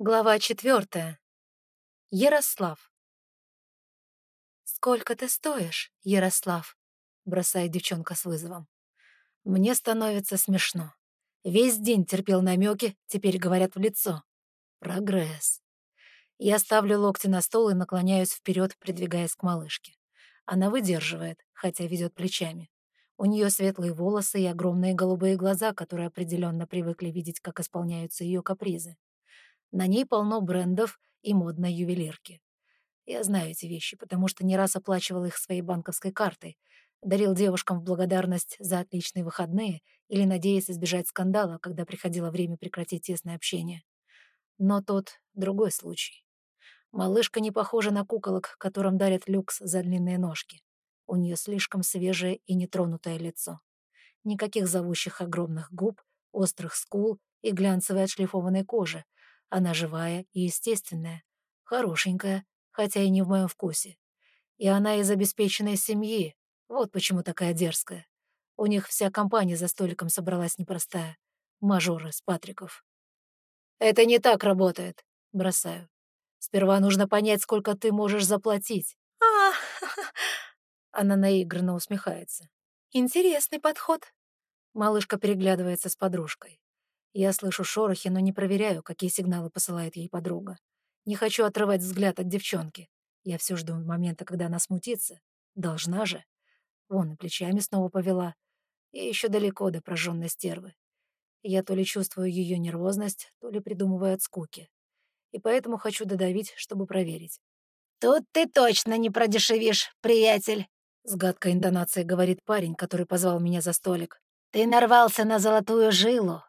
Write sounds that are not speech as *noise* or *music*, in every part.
Глава четвертая. Ярослав. «Сколько ты стоишь, Ярослав?» — бросает девчонка с вызовом. Мне становится смешно. Весь день терпел намеки, теперь говорят в лицо. Прогресс. Я ставлю локти на стол и наклоняюсь вперед, придвигаясь к малышке. Она выдерживает, хотя ведет плечами. У нее светлые волосы и огромные голубые глаза, которые определенно привыкли видеть, как исполняются ее капризы. На ней полно брендов и модной ювелирки. Я знаю эти вещи, потому что не раз оплачивал их своей банковской картой, дарил девушкам в благодарность за отличные выходные или надеясь избежать скандала, когда приходило время прекратить тесное общение. Но тот другой случай. Малышка не похожа на куколок, которым дарят люкс за длинные ножки. У нее слишком свежее и нетронутое лицо. Никаких зовущих огромных губ, острых скул и глянцевой отшлифованной кожи, она живая и естественная, хорошенькая, хотя и не в моем вкусе. И она из обеспеченной семьи, вот почему такая дерзкая. У них вся компания за столиком собралась непростая. Мажоры с Патриков. «Это не так работает», — бросаю. «Сперва нужно понять, сколько ты можешь заплатить». А, *laughs* Она наигранно усмехается. Интересный подход. Малышка переглядывается с подружкой. Я слышу шорохи, но не проверяю, какие сигналы посылает ей подруга. Не хочу отрывать взгляд от девчонки. Я все жду момента, когда она смутится. Должна же. Вон и плечами снова повела. И еще далеко до прожженной стервы. Я то ли чувствую ее нервозность, то ли придумываю от скуки. И поэтому хочу додавить, чтобы проверить. «Тут ты точно не продешевишь, приятель», — с гадкой интонацией говорит парень, который позвал меня за столик. «Ты нарвался на золотую жилу.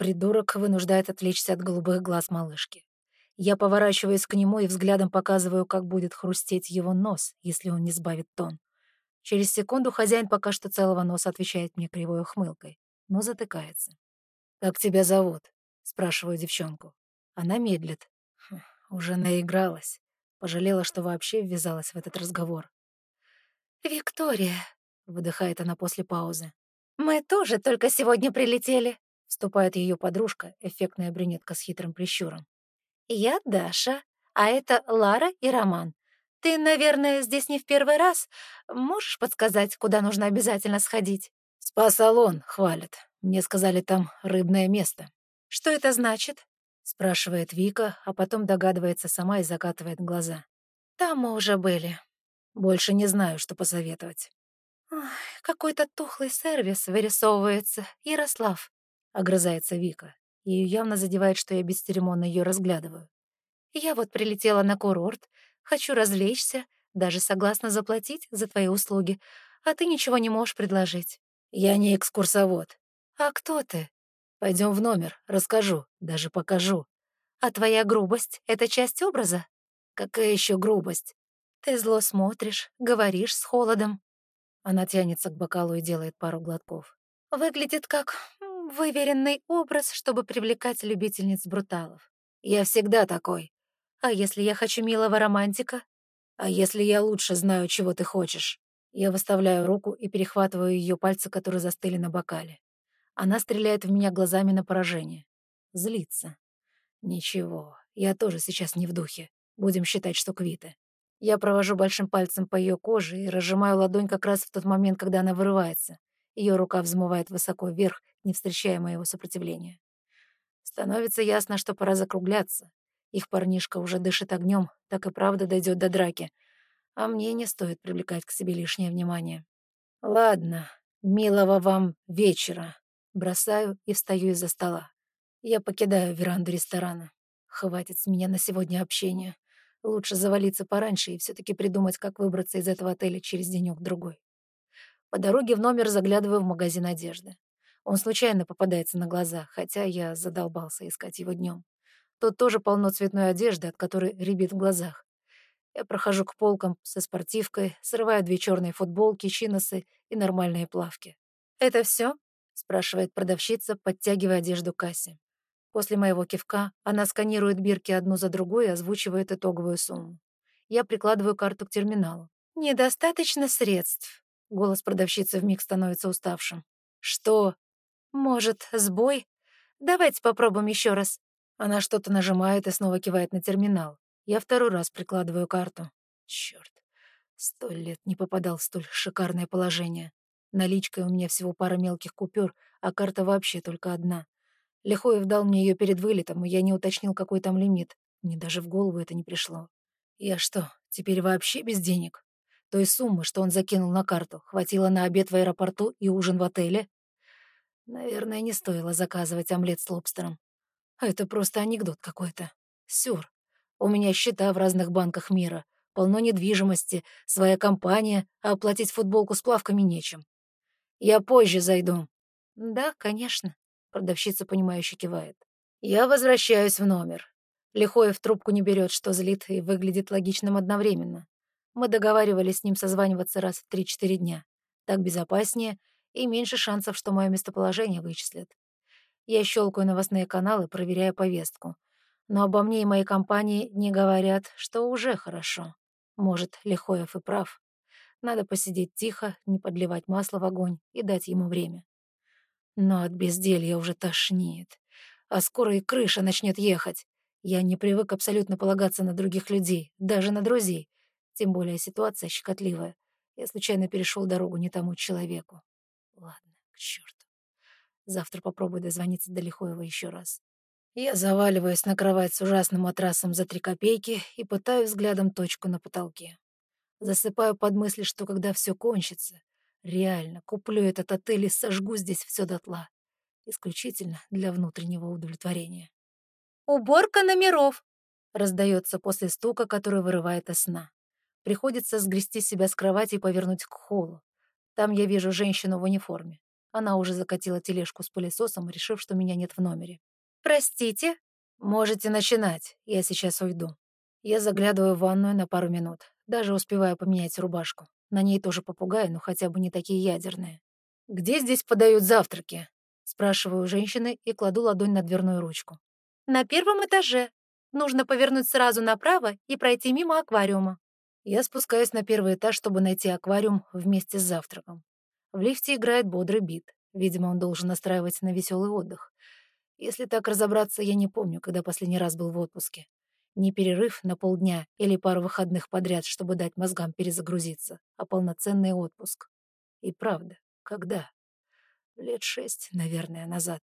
Придурок вынуждает отвлечься от голубых глаз малышки. Я поворачиваюсь к нему и взглядом показываю, как будет хрустеть его нос, если он не сбавит тон. Через секунду хозяин пока что целого носа отвечает мне кривой ухмылкой, но затыкается. «Как тебя зовут?» — спрашиваю девчонку. Она медлит. Хм, уже наигралась. Пожалела, что вообще ввязалась в этот разговор. «Виктория», — выдыхает она после паузы. «Мы тоже только сегодня прилетели. Вступает ее подружка, эффектная брюнетка с хитрым прищуром. «Я Даша, а это Лара и Роман. Ты, наверное, здесь не в первый раз. Можешь подсказать, куда нужно обязательно сходить?» «Спа-салон, хвалят. Мне сказали, там рыбное место». «Что это значит?» — спрашивает Вика, а потом догадывается сама и закатывает глаза. «Там мы уже были. Больше не знаю, что посоветовать». «Какой-то тухлый сервис вырисовывается, Ярослав. — огрызается Вика. Ее явно задевает, что я бесцеремонно ее разглядываю. «Я вот прилетела на курорт, хочу развлечься, даже согласна заплатить за твои услуги, а ты ничего не можешь предложить». «Я не экскурсовод». «А кто ты?» Пойдем в номер, расскажу, даже покажу». «А твоя грубость — это часть образа?» «Какая еще грубость?» «Ты зло смотришь, говоришь с холодом». Она тянется к бокалу и делает пару глотков. «Выглядит как Выверенный образ, чтобы привлекать любительниц бруталов. Я всегда такой. А если я хочу милого романтика? А если я лучше знаю, чего ты хочешь? Я выставляю руку и перехватываю ее пальцы, которые застыли на бокале. Она стреляет в меня глазами на поражение. Злится. Ничего, я тоже сейчас не в духе. Будем считать, что квиты. Я провожу большим пальцем по ее коже и разжимаю ладонь как раз в тот момент, когда она вырывается. Ее рука взмывает высоко вверх, не встречая моего сопротивления. Становится ясно, что пора закругляться. Их парнишка уже дышит огнем, так и правда дойдет до драки. А мне не стоит привлекать к себе лишнее внимание. Ладно, милого вам вечера. Бросаю и встаю из-за стола. Я покидаю веранду ресторана. Хватит с меня на сегодня общения. Лучше завалиться пораньше и все таки придумать, как выбраться из этого отеля через денек-другой. По дороге в номер заглядываю в магазин одежды. Он случайно попадается на глаза, хотя я задолбался искать его днем. Тут тоже полно цветной одежды, от которой рябит в глазах. Я прохожу к полкам со спортивкой, срываю две черные футболки, чиносы и нормальные плавки. «Это все? спрашивает продавщица, подтягивая одежду к кассе. После моего кивка она сканирует бирки одну за другой и озвучивает итоговую сумму. Я прикладываю карту к терминалу. «Недостаточно средств», — голос продавщицы вмиг становится уставшим. «Что?» «Может, сбой? Давайте попробуем еще раз». Она что-то нажимает и снова кивает на терминал. Я второй раз прикладываю карту. Черт, сто лет не попадал в столь шикарное положение. Наличкой у меня всего пара мелких купюр, а карта вообще только одна. Лихоев дал мне ее перед вылетом, и я не уточнил, какой там лимит. Мне даже в голову это не пришло. Я что, теперь вообще без денег? Той суммы, что он закинул на карту, хватило на обед в аэропорту и ужин в отеле? Наверное, не стоило заказывать омлет с лобстером. Это просто анекдот какой-то. Сюр. У меня счета в разных банках мира, полно недвижимости, своя компания, а оплатить футболку с плавками нечем. Я позже зайду. Да, конечно. Продавщица, понимающе кивает. Я возвращаюсь в номер. Лихоев трубку не берет, что злит и выглядит логичным одновременно. Мы договаривались с ним созваниваться раз в 3-4 дня. Так безопаснее и меньше шансов, что мое местоположение вычислят. Я щелкаю новостные каналы, проверяя повестку. Но обо мне и моей компании не говорят, что уже хорошо. Может, Лихоев и прав. Надо посидеть тихо, не подливать масло в огонь и дать ему время. Но от безделья уже тошнит. А скоро и крыша начнет ехать. Я не привык абсолютно полагаться на других людей, даже на друзей. Тем более ситуация щекотливая. Я случайно перешел дорогу не тому человеку. Черту. Завтра попробую дозвониться до Лихоева еще раз. Я заваливаюсь на кровать с ужасным матрасом за три копейки и пытаю взглядом точку на потолке. Засыпаю под мысли, что когда все кончится, реально куплю этот отель и сожгу здесь все дотла. Исключительно для внутреннего удовлетворения. «Уборка номеров!» — раздается после стука, который вырывает из сна. Приходится сгрести себя с кровати и повернуть к холлу. Там я вижу женщину в униформе. Она уже закатила тележку с пылесосом, решив, что меня нет в номере. «Простите?» «Можете начинать. Я сейчас уйду». Я заглядываю в ванную на пару минут. Даже успеваю поменять рубашку. На ней тоже попугаи, но хотя бы не такие ядерные. «Где здесь подают завтраки?» Спрашиваю женщины и кладу ладонь на дверную ручку. «На первом этаже. Нужно повернуть сразу направо и пройти мимо аквариума». Я спускаюсь на первый этаж, чтобы найти аквариум вместе с завтраком. В лифте играет бодрый бит. Видимо, он должен настраивать на веселый отдых. Если так разобраться, я не помню, когда последний раз был в отпуске. Не перерыв на полдня или пару выходных подряд, чтобы дать мозгам перезагрузиться, а полноценный отпуск. И правда, когда? Лет шесть, наверное, назад.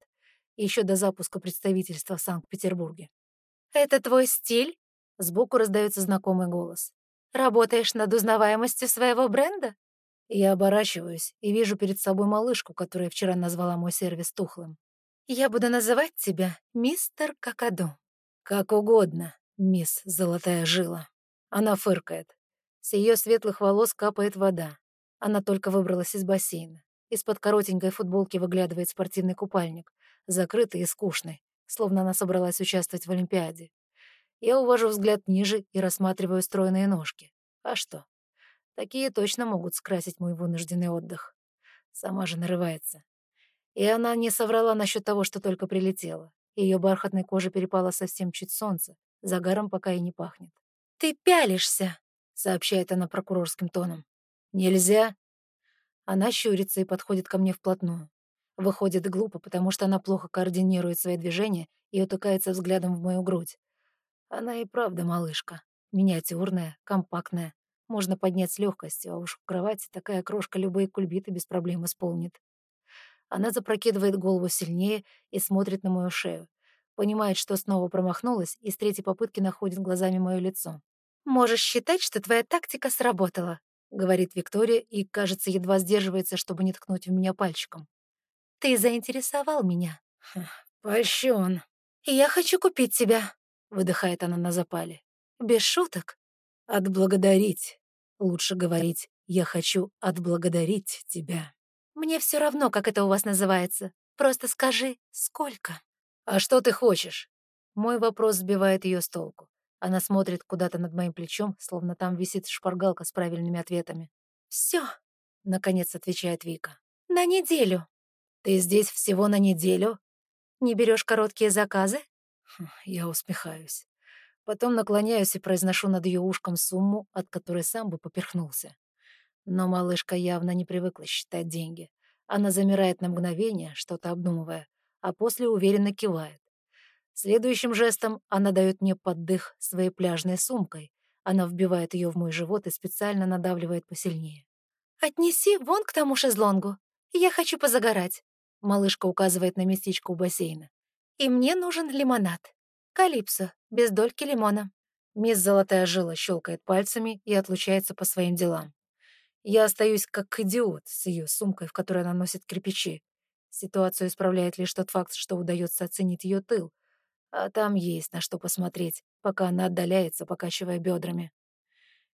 Еще до запуска представительства в Санкт-Петербурге. «Это твой стиль?» Сбоку раздается знакомый голос. «Работаешь над узнаваемостью своего бренда?» Я оборачиваюсь и вижу перед собой малышку, которая вчера назвала мой сервис тухлым. Я буду называть тебя мистер Какаду. Как угодно, мисс Золотая Жила. Она фыркает. С ее светлых волос капает вода. Она только выбралась из бассейна. Из-под коротенькой футболки выглядывает спортивный купальник, закрытый и скучный, словно она собралась участвовать в Олимпиаде. Я увожу взгляд ниже и рассматриваю стройные ножки. А что? Такие точно могут скрасить мой вынужденный отдых. Сама же нарывается. И она не соврала насчет того, что только прилетела. Ее бархатной коже перепало совсем чуть солнце, загаром пока и не пахнет. «Ты пялишься», — сообщает она прокурорским тоном. «Нельзя». Она щурится и подходит ко мне вплотную. Выходит глупо, потому что она плохо координирует свои движения и утыкается взглядом в мою грудь. Она и правда малышка. Миниатюрная, компактная. Можно поднять с легкостью, а уж в кровати такая крошка любые кульбиты без проблем исполнит. Она запрокидывает голову сильнее и смотрит на мою шею. Понимает, что снова промахнулась, и с третьей попытки находит глазами мое лицо. «Можешь считать, что твоя тактика сработала», — говорит Виктория и, кажется, едва сдерживается, чтобы не ткнуть в меня пальчиком. «Ты заинтересовал меня». «Пощен». «Я хочу купить тебя», — выдыхает она на запале. «Без шуток». «Отблагодарить. Лучше говорить, я хочу отблагодарить тебя». Мне все равно, как это у вас называется. Просто скажи, сколько?» «А что ты хочешь?» Мой вопрос сбивает ее с толку. Она смотрит куда-то над моим плечом, словно там висит шпаргалка с правильными ответами. «Все», — наконец отвечает Вика. «На неделю». «Ты здесь всего на неделю?» «Не берешь короткие заказы?» хм, Я усмехаюсь. Потом наклоняюсь и произношу над ее ушком сумму, от которой сам бы поперхнулся. Но малышка явно не привыкла считать деньги. Она замирает на мгновение, что-то обдумывая, а после уверенно кивает. Следующим жестом она дает мне поддых своей пляжной сумкой. Она вбивает ее в мой живот и специально надавливает посильнее. «Отнеси вон к тому шезлонгу. Я хочу позагорать», — малышка указывает на местечко у бассейна. «И мне нужен лимонад. Калипсо, без дольки лимона». Мисс Золотая Жила щелкает пальцами и отлучается по своим делам. Я остаюсь как идиот с ее сумкой, в которой она носит кирпичи. Ситуацию исправляет лишь тот факт, что удается оценить ее тыл, а там есть на что посмотреть, пока она отдаляется, покачивая бедрами.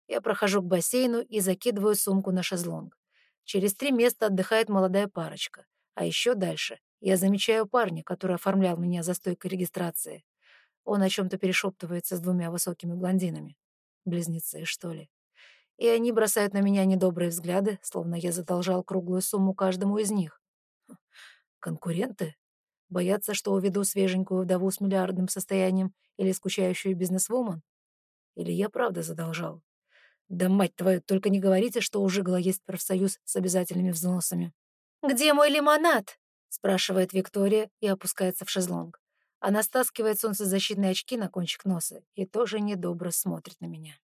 Я прохожу к бассейну и закидываю сумку на шезлонг. Через три места отдыхает молодая парочка. А еще дальше я замечаю парня, который оформлял меня за стойкой регистрации. Он о чем-то перешептывается с двумя высокими блондинами. Близнецы, что ли? И они бросают на меня недобрые взгляды, словно я задолжал круглую сумму каждому из них. Конкуренты? Боятся, что уведу свеженькую вдову с миллиардным состоянием или скучающую бизнесвумен? Или я правда задолжал? Да, мать твою, только не говорите, что у Жигала есть профсоюз с обязательными взносами. «Где мой лимонад?» — спрашивает Виктория и опускается в шезлонг. Она стаскивает солнцезащитные очки на кончик носа и тоже недобро смотрит на меня.